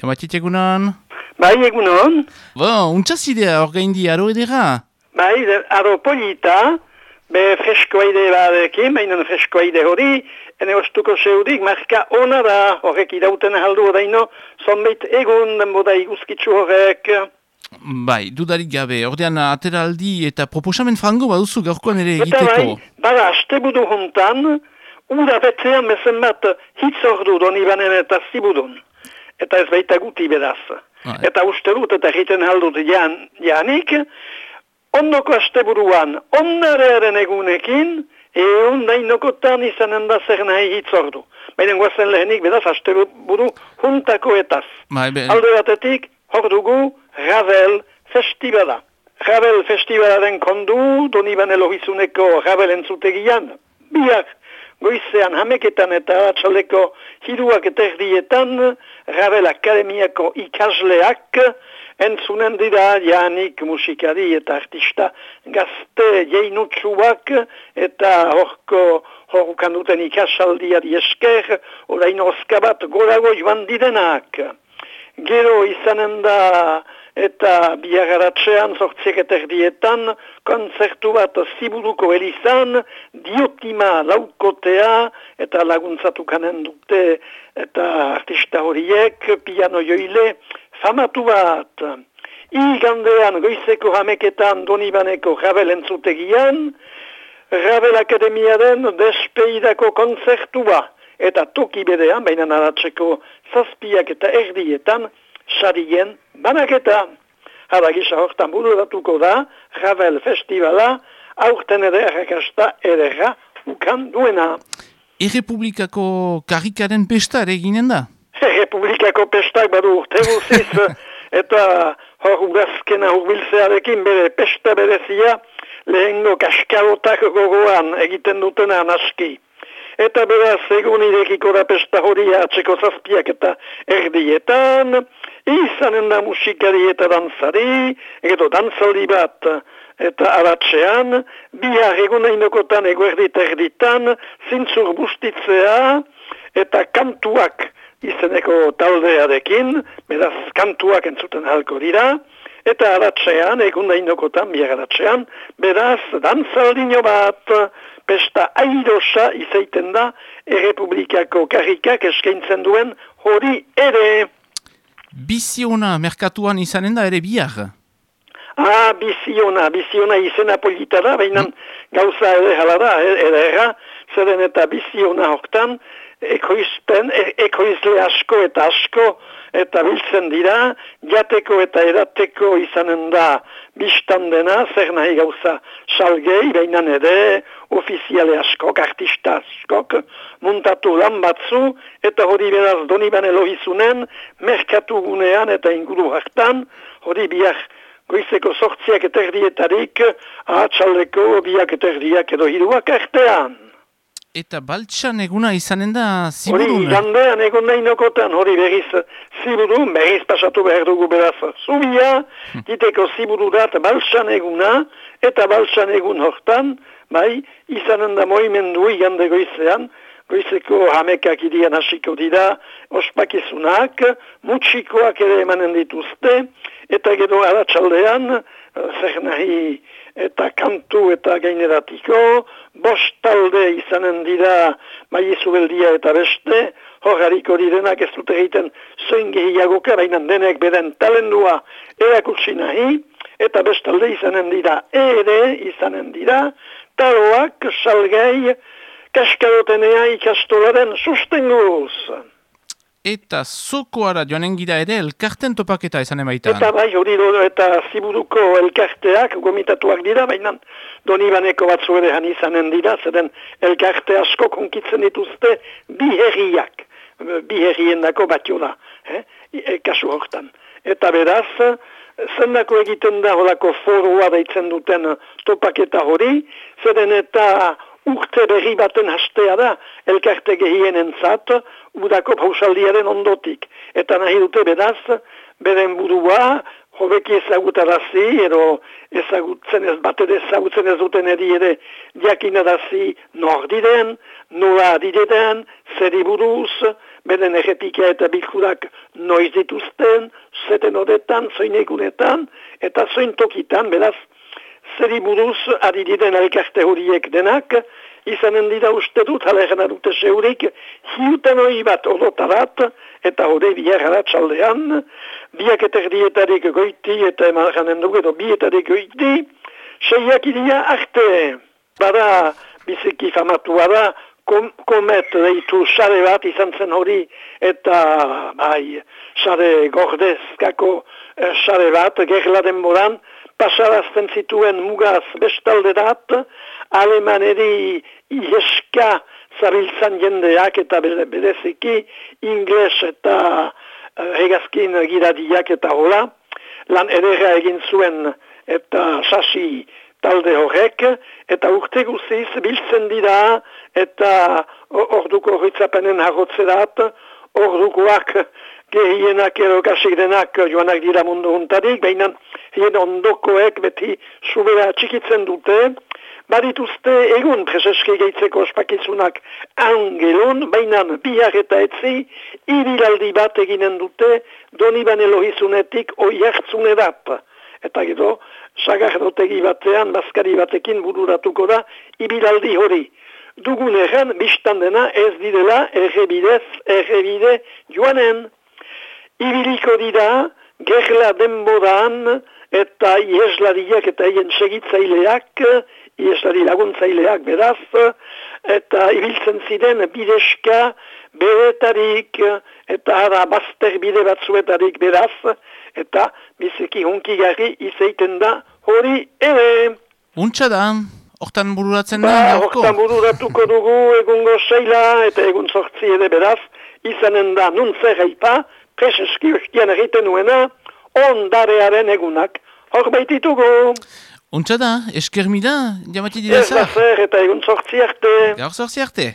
Kamatit egunan? Bai, egunon. Bon, untxazidea hor gaindi aro edera? Bai, aro polita, be freskoaide badekin, baina freskoaide hori, ene ostuko zeudik, marka ona da, horrek idauten haldu odaino, zonbait egun denboda iguzkitzu horrek. Bai, dudarik gabe, ordean ateraldi eta proposamen frango baduzu gaurkoan ere Eta bai, egiteko. bada, astebudu hontan, ura betean bezen bat hitz ordu doni banen eta zibudun. Eta ez baita guti bedaz. Bai. Eta uste dut eta egiten aldut jan, janik, ondoko asteburuan, onnarearen egunekin, egun dainokotan izanen da zer nahi hitz ordu. Baina guazen lehenik bedaz asteburu juntako etaz. Bai, Alde batetik, hor dugu, Ravel festibala. Ravel festivalaren kondu, Doniban elogizuneko Ravel entzutegian. Biak, goizean hameketan eta atxaleko hiruak eta erdietan, Ravel Akademiako ikasleak, entzunen dira janik musikari eta artista gazte jeinutsuak eta horko horrukan duten ikasaldiari esker, orain oskabat gorago joan direnak. Gero izanen da eta biagaratzean zortziek eta erdietan konzertu bat ziburuko elizan diotima laukotea eta laguntzatukanen dute eta artista horiek piano joile famatu bat. Igandean goizeko hameketan Donibaneko Ravel entzutegian, Ravel Akademiaren despeidako konzertua eta toki bedean, baina naratzeko zazpiak eta erdietan, sarien banaketa. Hala gisa hortan bururatuko da, Ravel Festivala, aurten ere errakasta edera ukan duena. Errepublikako karrikaren pesta ere eginen da? Republikako pestak badu urte guziz, eta hor urazkena urbiltzearekin bere pesta berezia, lehengo kaskarotak gogoan egiten dutena naski. Eta beraz, egun irekiko da pesta hori atzeko zazpiak eta erdietan, izanen da musikari eta danzari, edo danzaldi bat, eta abatzean, bihar egun einokotan eguerdi eta erditan, zintzur bustitzea, eta kantuak izeneko taldearekin, beraz kantuak entzuten halko dira, eta aratzean, egun dainokotan, bihar aratzean, beraz dantzaldino bat, pesta airosa izaiten da, errepublikako karrikak eskaintzen duen hori ere. Biziona merkatuan izanen da ere bihar? Ah, biziona, biziona izena polita da, baina gauza ere hala da, e- ere erra, zeren eta biziona hortan, ekoizpen, e- ekoizle asko eta asko, eta biltzen dira, jateko eta edateko izanen da biztan dena, zer nahi gauza salgei, baina ere, ofiziale askok, artista askok, muntatu lan batzu, eta hori beraz doni ban elohizunen, merkatu gunean eta inguru hartan, hori bihar goizeko sortziak eta erdietarik, ahatsaleko biak eta erdiak edo hiruak artean. Eta baltsan eguna izanen da Hori ziburun? igandean egon nahi nokotan, hori berriz ziburun, berriz pasatu behar dugu beraz zubia, diteko zibururat baltsan eguna, eta baltsan egun hortan, bai, izanen da moimendu igande goizean, goizeko hamekak irian hasiko dira, ospakizunak, mutxikoak ere emanen dituzte, eta gero aratsaldean, eh, zer nahi, eta kantu eta gaineratiko, bost talde izanen dira maizu beldia eta beste, hor hariko direnak ez dute egiten zoin gehiagoka, baina denek beren talendua erakutsi nahi, eta bestalde izanen dira ere izanen dira, taroak salgai kaskarotenea ikastolaren sustenguz. Eta zokoara joanen gira ere elkarten topaketa izan emaitan. Eta bai, hori do, eta ziburuko elkarteak gomitatuak dira, baina donibaneko batzu ere izanen dira, zeren elkarte asko konkitzen dituzte bi herriak, bi herrien dako batio da, eh? E, kasu hortan. Eta beraz, zendako egiten da horako forua deitzen duten topaketa hori, zeren eta urte berri baten hastea da, elkarte gehien entzat, udako pausaldiaren ondotik. Eta nahi dute beraz, beren burua, hobeki ezagutarazi, edo ezagutzen ez, bat ere ezagutzen ez duten eri ere jakinarazi nor diren, nola direden, zeri buruz, beden errepika eta bilkurak noiz dituzten, zeten odetan, zoinegunetan, eta zoin tokitan, beraz, zeri buruz ari diren elkarte horiek denak, izanen dira uste dut, hala dute zeurik, hiuten hori bat odotarat, eta hori biharra txaldean, biak eterdietarik goiti, eta eman janen dugu edo bietarik goiti, seiak idia arte, bada biziki famatua da, kom, komet deitu sare bat izan zen hori, eta bai, sare gordezkako eh, sare bat, gerla denboran, pasarazten zituen mugaz bestalde dat, alemaneri ieska zabiltzan jendeak eta bereziki ingles eta uh, hegazkin giradiak eta hola, lan edera egin zuen eta sasi talde horrek, eta urte guziz biltzen dira, eta orduko horretzapenen harrotzerat, ordukoak gehienak edo kasik denak joanak dira mundu untarik, baina hien ondokoek beti subera txikitzen dute, badituzte egun preseski geitzeko ospakizunak angelon, baina bihar eta etzi, irilaldi bat eginen dute, doni banelohizunetik oi hartzune dat. Eta gero, sagardotegi batean, baskari batekin bururatuko da, ibilaldi hori. Dugun egen, biztan dena ez direla, errebidez, errebide joanen. Ibiliko dira, gerla denbodan, eta ieslariak eta hien segitzaileak, ieslari laguntzaileak beraz, eta ibiltzen ziren bideska, beretarik, eta ara bazter bide batzuetarik beraz, eta biziki hunkigarri izaiten da hori ere. Untsa da, hortan bururatzen da? Ba, hortan bururatuko dugu egungo seila eta egun sortzi ere beraz, izanen da nun zer eipa, preseski ustian egiten nuena, ondarearen egunak, hor baititugu. Untsa da, esker mida, jamati dira Ez da zer eta egun sortzi arte. Gaur sortzi arte.